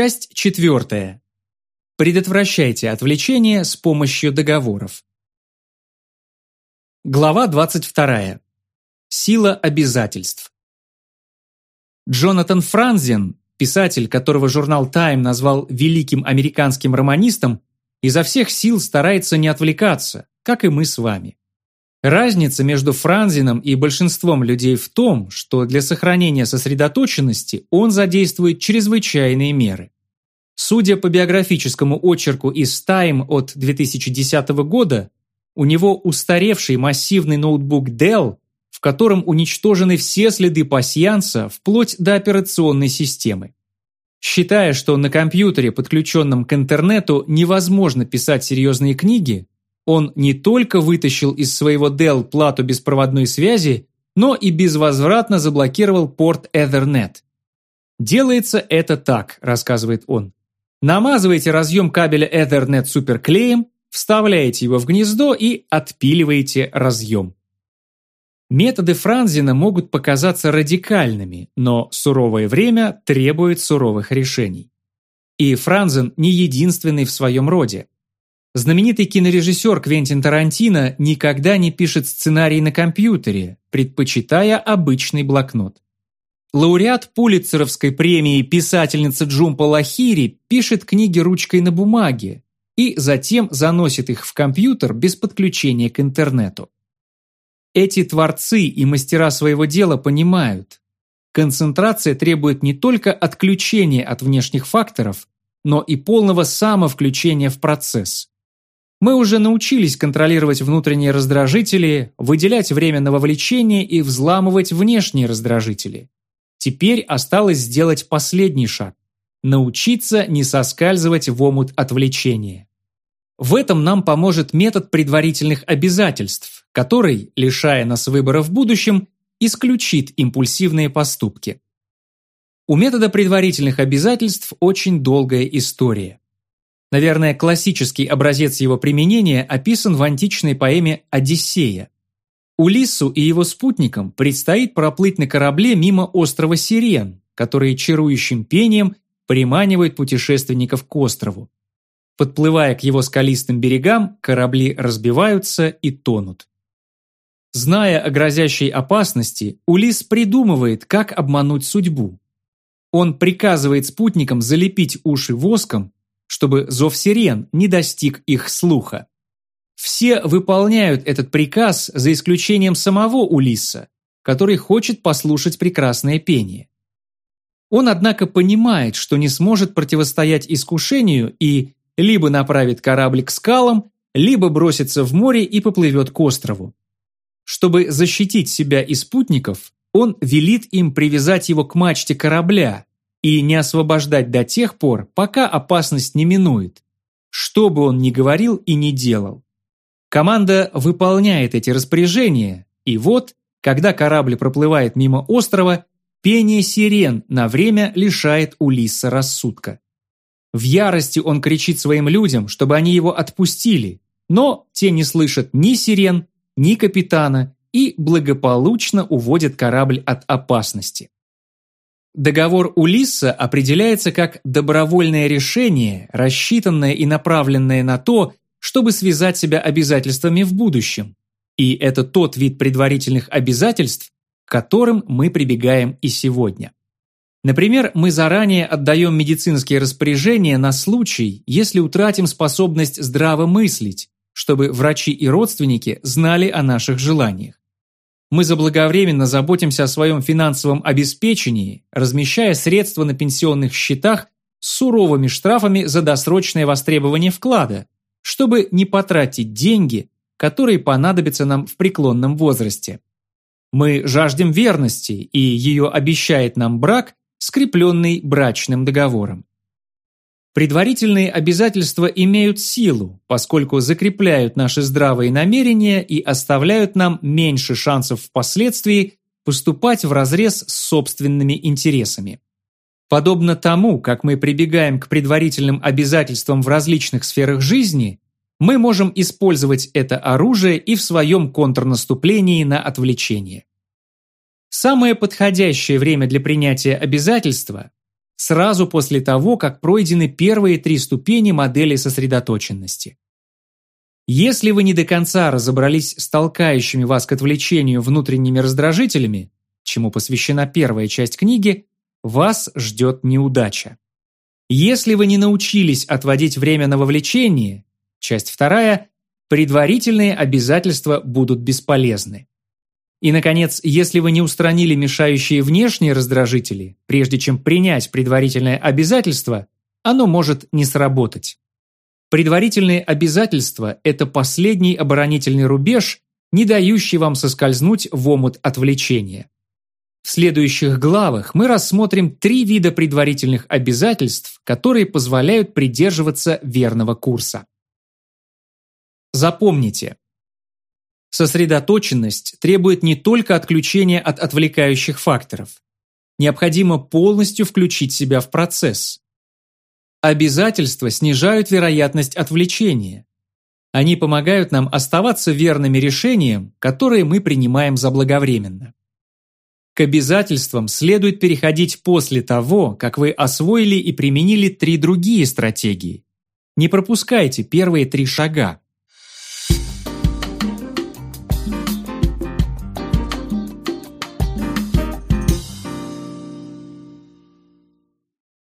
Часть четвертая. Предотвращайте отвлечение с помощью договоров. Глава 22. Сила обязательств. Джонатан Франзен, писатель, которого журнал Time назвал великим американским романистом, изо всех сил старается не отвлекаться, как и мы с вами. Разница между Франзином и большинством людей в том, что для сохранения сосредоточенности он задействует чрезвычайные меры. Судя по биографическому очерку из Time от 2010 года, у него устаревший массивный ноутбук Dell, в котором уничтожены все следы пасьянса вплоть до операционной системы. Считая, что на компьютере, подключенном к интернету, невозможно писать серьезные книги, он не только вытащил из своего Dell плату беспроводной связи, но и безвозвратно заблокировал порт Ethernet. «Делается это так», – рассказывает он. Намазываете разъем кабеля Ethernet суперклеем, вставляете его в гнездо и отпиливаете разъем. Методы Франзина могут показаться радикальными, но суровое время требует суровых решений. И Франзен не единственный в своем роде. Знаменитый кинорежиссер Квентин Тарантино никогда не пишет сценарий на компьютере, предпочитая обычный блокнот. Лауреат Пулитцеровской премии писательница Джумпа Лахири пишет книги ручкой на бумаге и затем заносит их в компьютер без подключения к интернету. Эти творцы и мастера своего дела понимают, концентрация требует не только отключения от внешних факторов, но и полного самовключения в процесс. Мы уже научились контролировать внутренние раздражители, выделять время на вовлечение и взламывать внешние раздражители. Теперь осталось сделать последний шаг – научиться не соскальзывать в омут отвлечения. В этом нам поможет метод предварительных обязательств, который, лишая нас выбора в будущем, исключит импульсивные поступки. У метода предварительных обязательств очень долгая история. Наверное, классический образец его применения описан в античной поэме «Одиссея». Улиссу и его спутникам предстоит проплыть на корабле мимо острова Сирен, который чарующим пением приманивает путешественников к острову. Подплывая к его скалистым берегам, корабли разбиваются и тонут. Зная о грозящей опасности, Улис придумывает, как обмануть судьбу. Он приказывает спутникам залепить уши воском чтобы зов сирен не достиг их слуха. Все выполняют этот приказ за исключением самого Улисса, который хочет послушать прекрасное пение. Он, однако, понимает, что не сможет противостоять искушению и либо направит корабль к скалам, либо бросится в море и поплывет к острову. Чтобы защитить себя и спутников, он велит им привязать его к мачте корабля, и не освобождать до тех пор, пока опасность не минует, что бы он ни говорил и ни делал. Команда выполняет эти распоряжения, и вот, когда корабль проплывает мимо острова, пение сирен на время лишает Улисса рассудка. В ярости он кричит своим людям, чтобы они его отпустили, но те не слышат ни сирен, ни капитана и благополучно уводят корабль от опасности. Договор Улисса определяется как добровольное решение, рассчитанное и направленное на то, чтобы связать себя обязательствами в будущем. И это тот вид предварительных обязательств, к которым мы прибегаем и сегодня. Например, мы заранее отдаем медицинские распоряжения на случай, если утратим способность здраво мыслить, чтобы врачи и родственники знали о наших желаниях. Мы заблаговременно заботимся о своем финансовом обеспечении, размещая средства на пенсионных счетах с суровыми штрафами за досрочное востребование вклада, чтобы не потратить деньги, которые понадобятся нам в преклонном возрасте. Мы жаждем верности, и ее обещает нам брак, скрепленный брачным договором. Предварительные обязательства имеют силу, поскольку закрепляют наши здравые намерения и оставляют нам меньше шансов впоследствии поступать вразрез с собственными интересами. Подобно тому, как мы прибегаем к предварительным обязательствам в различных сферах жизни, мы можем использовать это оружие и в своем контрнаступлении на отвлечение. Самое подходящее время для принятия обязательства сразу после того, как пройдены первые три ступени модели сосредоточенности. Если вы не до конца разобрались с толкающими вас к отвлечению внутренними раздражителями, чему посвящена первая часть книги, вас ждет неудача. Если вы не научились отводить время на вовлечение, часть вторая, предварительные обязательства будут бесполезны. И, наконец, если вы не устранили мешающие внешние раздражители, прежде чем принять предварительное обязательство, оно может не сработать. Предварительные обязательства – это последний оборонительный рубеж, не дающий вам соскользнуть в омут отвлечения. В следующих главах мы рассмотрим три вида предварительных обязательств, которые позволяют придерживаться верного курса. Запомните, Сосредоточенность требует не только отключения от отвлекающих факторов. Необходимо полностью включить себя в процесс. Обязательства снижают вероятность отвлечения. Они помогают нам оставаться верными решениям, которые мы принимаем заблаговременно. К обязательствам следует переходить после того, как вы освоили и применили три другие стратегии. Не пропускайте первые три шага.